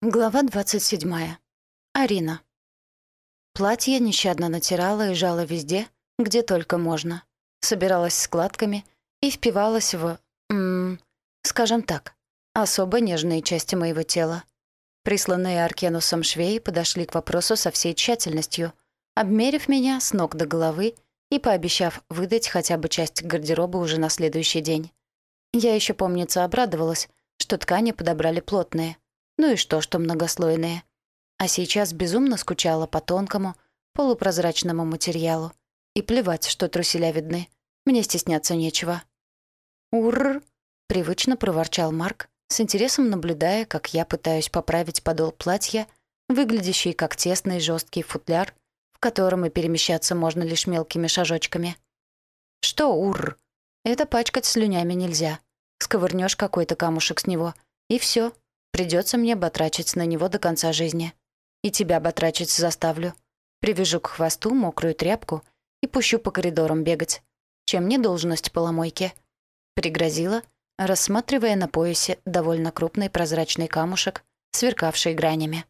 Глава 27. Арина. Платье нещадно натирала и жала везде, где только можно. Собиралась складками и впивалась в, м скажем так, особо нежные части моего тела. Присланные Аркенусом швеи подошли к вопросу со всей тщательностью, обмерив меня с ног до головы и пообещав выдать хотя бы часть гардероба уже на следующий день. Я еще, помнится, обрадовалась, что ткани подобрали плотные — ну и что, что многослойные. А сейчас безумно скучала по тонкому, полупрозрачному материалу. И плевать, что труселя видны. Мне стесняться нечего. «Урр!» — привычно проворчал Марк, с интересом наблюдая, как я пытаюсь поправить подол платья, выглядящий как тесный жесткий футляр, в котором и перемещаться можно лишь мелкими шажочками. «Что, урр? Это пачкать слюнями нельзя. Сковырнешь какой-то камушек с него, и все, Придется мне батрачить на него до конца жизни. И тебя батрачить заставлю. Привяжу к хвосту мокрую тряпку и пущу по коридорам бегать. Чем не должность поломойки?» Пригрозила, рассматривая на поясе довольно крупный прозрачный камушек, сверкавший гранями.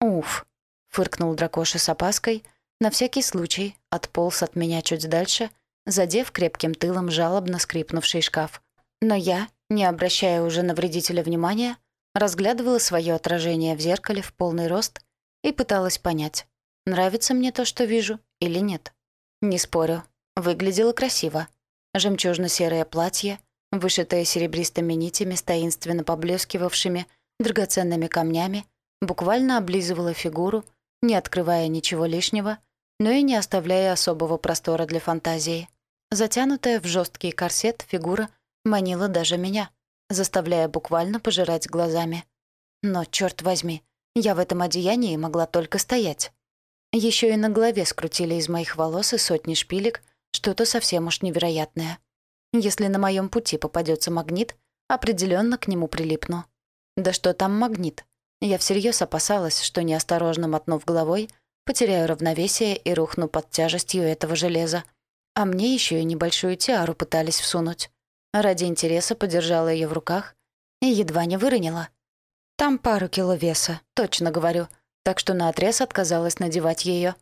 «Уф!» — фыркнул дракоша с опаской, на всякий случай отполз от меня чуть дальше, задев крепким тылом жалобно скрипнувший шкаф. Но я, не обращая уже на вредителя внимания, разглядывала свое отражение в зеркале в полный рост и пыталась понять, нравится мне то, что вижу, или нет. Не спорю, выглядело красиво. Жемчужно-серое платье, вышитое серебристыми нитями с таинственно поблескивавшими драгоценными камнями, буквально облизывало фигуру, не открывая ничего лишнего, но и не оставляя особого простора для фантазии. Затянутая в жесткий корсет фигура манила даже меня — заставляя буквально пожирать глазами. Но, черт возьми, я в этом одеянии могла только стоять. Еще и на голове скрутили из моих волос и сотни шпилек что-то совсем уж невероятное. Если на моем пути попадется магнит, определенно к нему прилипну. Да что там магнит? Я всерьез опасалась, что неосторожно мотнув головой, потеряю равновесие и рухну под тяжестью этого железа. А мне еще и небольшую тиару пытались всунуть. Ради интереса подержала ее в руках и едва не выронила. Там пару кило веса, точно говорю, так что наотрез отказалась надевать ее.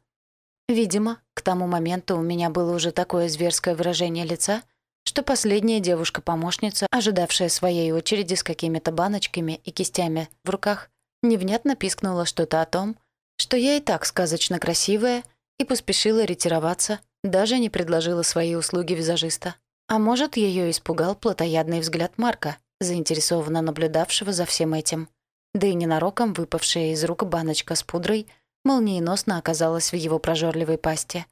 Видимо, к тому моменту у меня было уже такое зверское выражение лица, что последняя девушка-помощница, ожидавшая своей очереди с какими-то баночками и кистями в руках, невнятно пискнула что-то о том, что я и так сказочно красивая, и поспешила ретироваться, даже не предложила свои услуги визажиста. А может, ее испугал плотоядный взгляд Марка, заинтересованно наблюдавшего за всем этим. Да и ненароком выпавшая из рук баночка с пудрой молниеносно оказалась в его прожорливой пасти.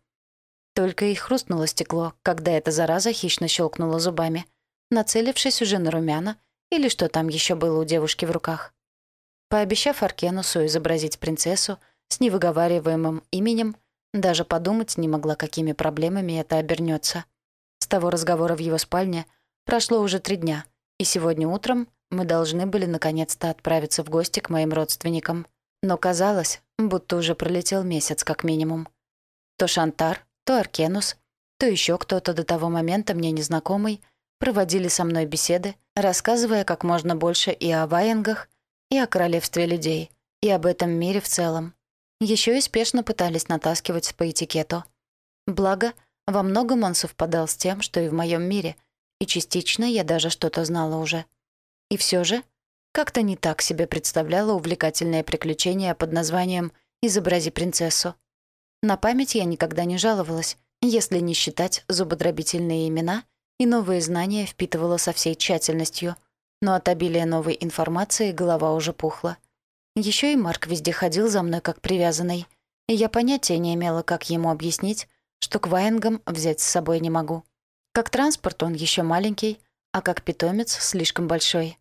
Только и хрустнуло стекло, когда эта зараза хищно щелкнула зубами, нацелившись уже на румяна или что там еще было у девушки в руках. Пообещав Аркенусу изобразить принцессу с невыговариваемым именем, даже подумать не могла, какими проблемами это обернется. С того разговора в его спальне прошло уже три дня, и сегодня утром мы должны были наконец-то отправиться в гости к моим родственникам. Но казалось, будто уже пролетел месяц как минимум. То Шантар, то Аркенус, то еще кто-то до того момента мне незнакомый проводили со мной беседы, рассказывая как можно больше и о ваенгах, и о королевстве людей, и об этом мире в целом. Еще и спешно пытались натаскивать по этикету. Благо, во многом он совпадал с тем, что и в моем мире, и частично я даже что-то знала уже. И все же как-то не так себе представляла увлекательное приключение под названием «Изобрази принцессу». На память я никогда не жаловалась, если не считать зубодробительные имена, и новые знания впитывала со всей тщательностью, но от обилия новой информации голова уже пухла. Еще и Марк везде ходил за мной как привязанный, и я понятия не имела, как ему объяснить, что к Ваенгам взять с собой не могу. Как транспорт он еще маленький, а как питомец слишком большой.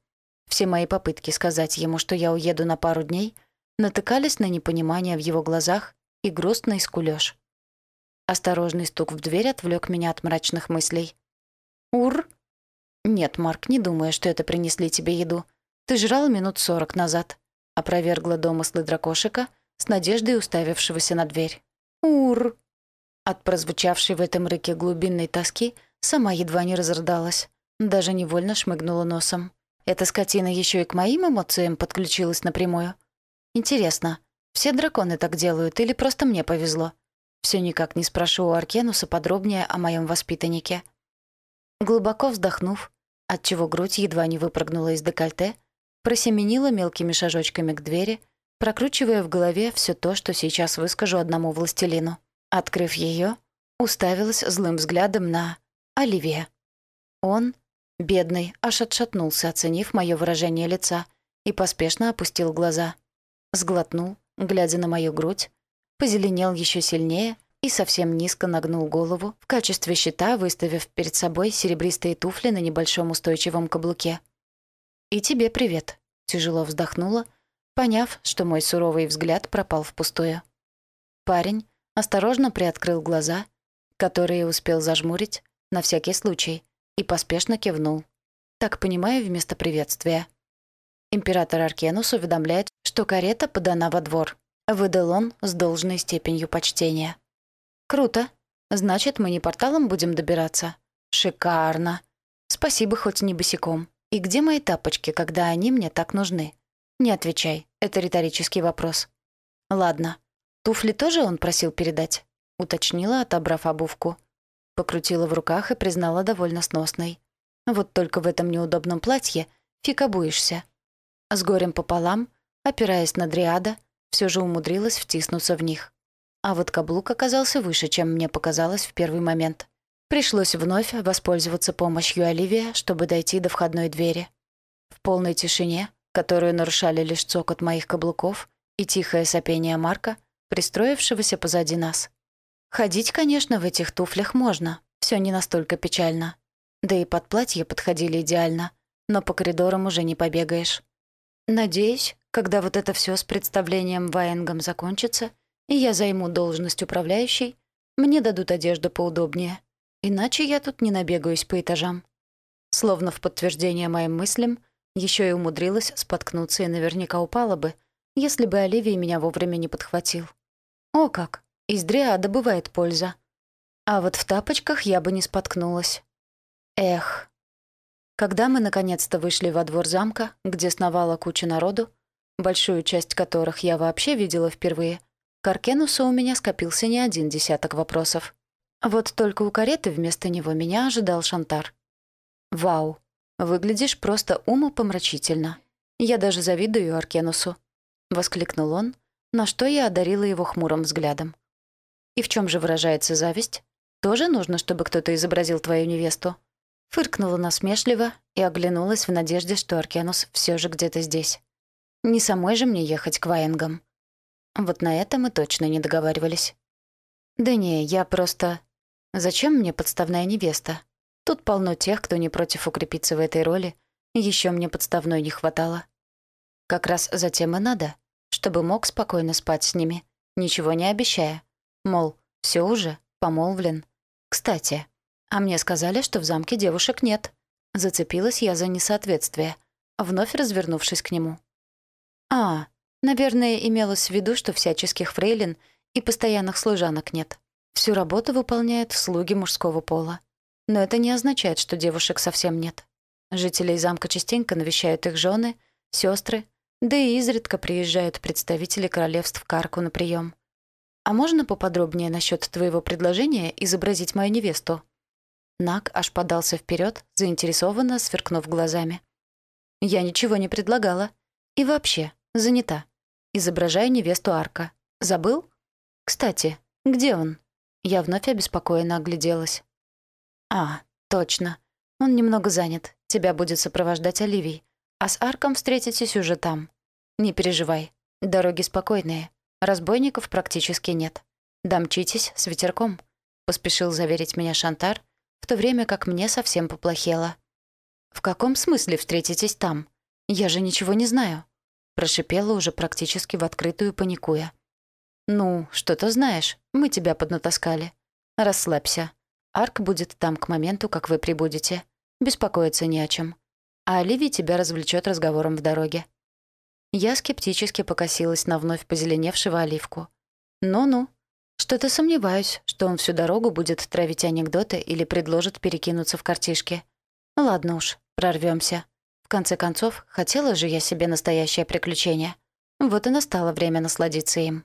Все мои попытки сказать ему, что я уеду на пару дней, натыкались на непонимание в его глазах и грустный скулёж. Осторожный стук в дверь отвлек меня от мрачных мыслей. «Ур!» «Нет, Марк, не думаю, что это принесли тебе еду. Ты жрал минут сорок назад», — опровергла домыслы дракошика, с надеждой уставившегося на дверь. «Ур!» От прозвучавшей в этом рыке глубинной тоски сама едва не разрыдалась. Даже невольно шмыгнула носом. эта скотина еще и к моим эмоциям подключилась напрямую. Интересно, все драконы так делают или просто мне повезло? Все никак не спрошу у Аркенуса подробнее о моем воспитаннике. Глубоко вздохнув, отчего грудь едва не выпрыгнула из декольте, просеменила мелкими шажочками к двери, прокручивая в голове все то, что сейчас выскажу одному властелину. Открыв ее, уставилась злым взглядом на Оливия. Он, бедный, аж отшатнулся, оценив мое выражение лица, и поспешно опустил глаза. Сглотнул, глядя на мою грудь, позеленел еще сильнее и совсем низко нагнул голову, в качестве щита выставив перед собой серебристые туфли на небольшом устойчивом каблуке. «И тебе привет», — тяжело вздохнула, поняв, что мой суровый взгляд пропал впустую. Парень осторожно приоткрыл глаза, которые успел зажмурить, на всякий случай, и поспешно кивнул. Так понимаю, вместо приветствия. Император Аркенус уведомляет, что карета подана во двор. Выдал он с должной степенью почтения. «Круто. Значит, мы не порталом будем добираться? Шикарно. Спасибо хоть не босиком. И где мои тапочки, когда они мне так нужны? Не отвечай, это риторический вопрос. Ладно. Туфли тоже он просил передать?» Уточнила, отобрав обувку. Покрутила в руках и признала довольно сносной. Вот только в этом неудобном платье фиг обуешься. С горем пополам, опираясь на дриада, все же умудрилась втиснуться в них. А вот каблук оказался выше, чем мне показалось в первый момент. Пришлось вновь воспользоваться помощью Оливия, чтобы дойти до входной двери. В полной тишине, которую нарушали лишь цокот моих каблуков и тихое сопение Марка, пристроившегося позади нас. Ходить, конечно, в этих туфлях можно, все не настолько печально. Да и под платье подходили идеально, но по коридорам уже не побегаешь. Надеюсь, когда вот это все с представлением Ваенгом закончится, и я займу должность управляющей, мне дадут одежду поудобнее. Иначе я тут не набегаюсь по этажам. Словно в подтверждение моим мыслям, еще и умудрилась споткнуться и наверняка упала бы, если бы Оливия меня вовремя не подхватил. О как! Из дриада бывает польза. А вот в тапочках я бы не споткнулась. Эх. Когда мы наконец-то вышли во двор замка, где сновала куча народу, большую часть которых я вообще видела впервые, к Аркенусу у меня скопился не один десяток вопросов. Вот только у кареты вместо него меня ожидал Шантар. «Вау, выглядишь просто умопомрачительно. Я даже завидую Аркенусу», — воскликнул он, на что я одарила его хмурым взглядом. «И в чем же выражается зависть? Тоже нужно, чтобы кто-то изобразил твою невесту?» Фыркнула насмешливо и оглянулась в надежде, что Аркенус все же где-то здесь. Не самой же мне ехать к Ваенгам. Вот на это мы точно не договаривались. Да не, я просто... Зачем мне подставная невеста? Тут полно тех, кто не против укрепиться в этой роли. Еще мне подставной не хватало. Как раз затем и надо, чтобы мог спокойно спать с ними, ничего не обещая. Мол, все уже, помолвлен. Кстати, а мне сказали, что в замке девушек нет. Зацепилась я за несоответствие, вновь развернувшись к нему. А, наверное, имелось в виду, что всяческих фрейлин и постоянных служанок нет. Всю работу выполняют слуги мужского пола. Но это не означает, что девушек совсем нет. Жителей замка частенько навещают их жены, сестры, да и изредка приезжают представители королевств Карку на прием. А можно поподробнее насчет твоего предложения изобразить мою невесту? Нак аж подался вперед, заинтересованно сверкнув глазами. Я ничего не предлагала. И вообще, занята. Изображаю невесту Арка. Забыл? Кстати, где он? Я вновь обеспокоенно огляделась. А, точно. Он немного занят. Тебя будет сопровождать Оливий. А с Арком встретитесь уже там. Не переживай. Дороги спокойные. Разбойников практически нет. Домчитесь с ветерком. Поспешил заверить меня Шантар, в то время как мне совсем поплохело. «В каком смысле встретитесь там? Я же ничего не знаю», Прошипела уже практически в открытую, паникуя. «Ну, что-то знаешь, мы тебя поднатаскали. Расслабься. Арк будет там к моменту, как вы прибудете. Беспокоиться не о чем. А Оливий тебя развлечет разговором в дороге». Я скептически покосилась на вновь позеленевшего оливку. «Ну-ну. Что-то сомневаюсь, что он всю дорогу будет травить анекдоты или предложит перекинуться в картишки. Ладно уж, прорвемся. В конце концов, хотела же я себе настоящее приключение. Вот и настало время насладиться им.